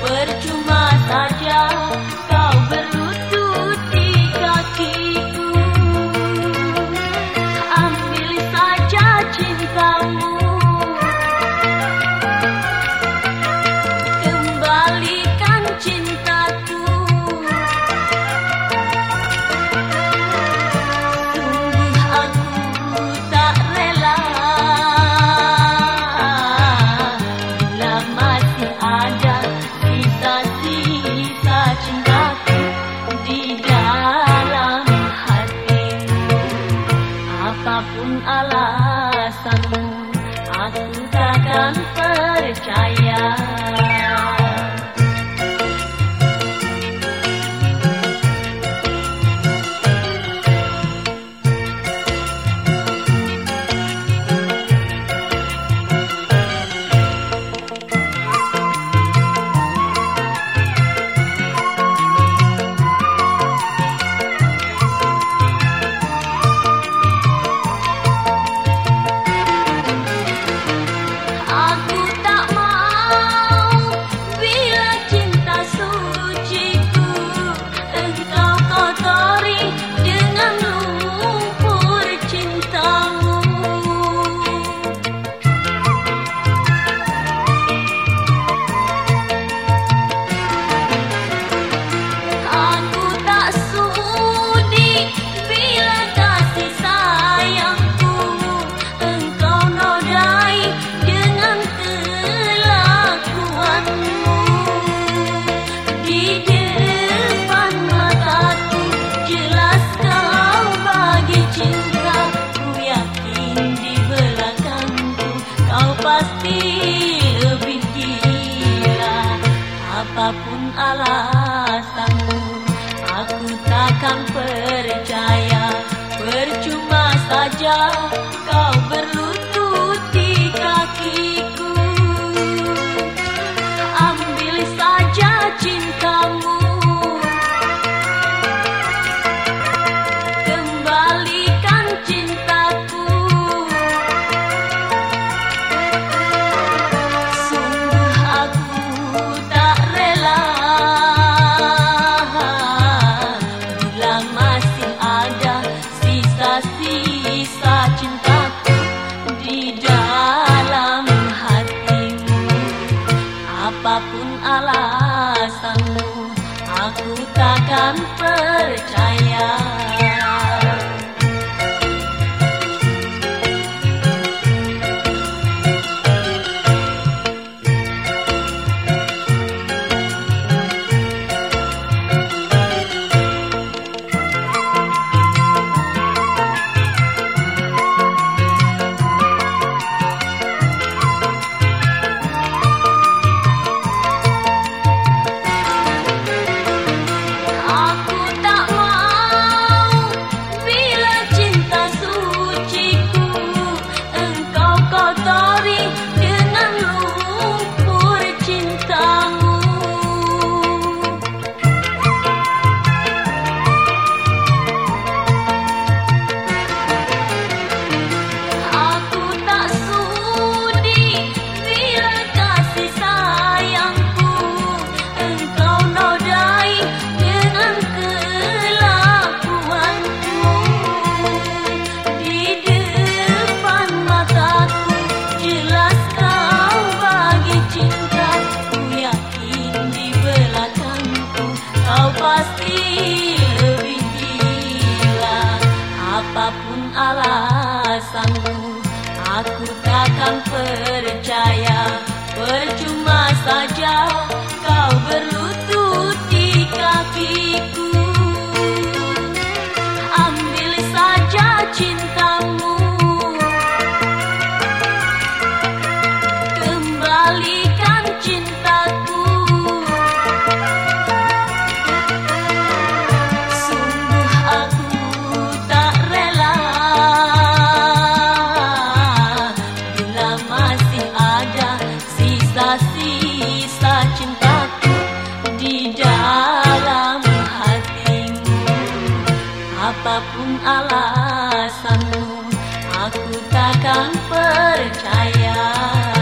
percuma saja aku takkan percaya cinta ku yakin di belakangku kau pasti lebih gila. Apa pun alasanku aku takkan percaya. Percuma saja kau Alasanmu. Aku takkan percaya Percuma saja kau berlutut di kakiku. Ambil saja cinta apa pun alasanmu, aku takkan percaya.